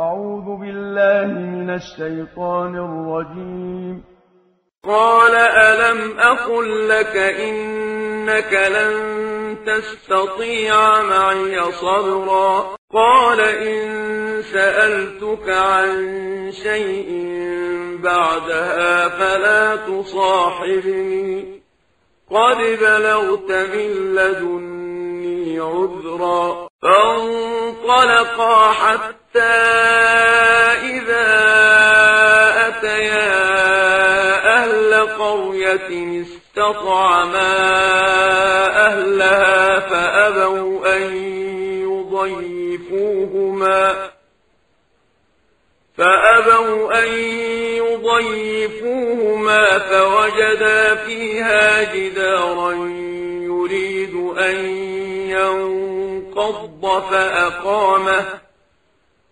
أعوذ بالله من الشيطان الرجيم. قال ألم أقل لك إنك لن تستطيع معي صبرا؟ قال إن سألتك عن شيء بعدها فلا تصاحبني. قد بلغت من لدني عذرا فانطلقا حتى قرية استطعما أهلها فأبوا أن يضيفوهما فأبوا أن يضيفوهما فوجدا فيها جدارا يريد أن ينقض فأقامه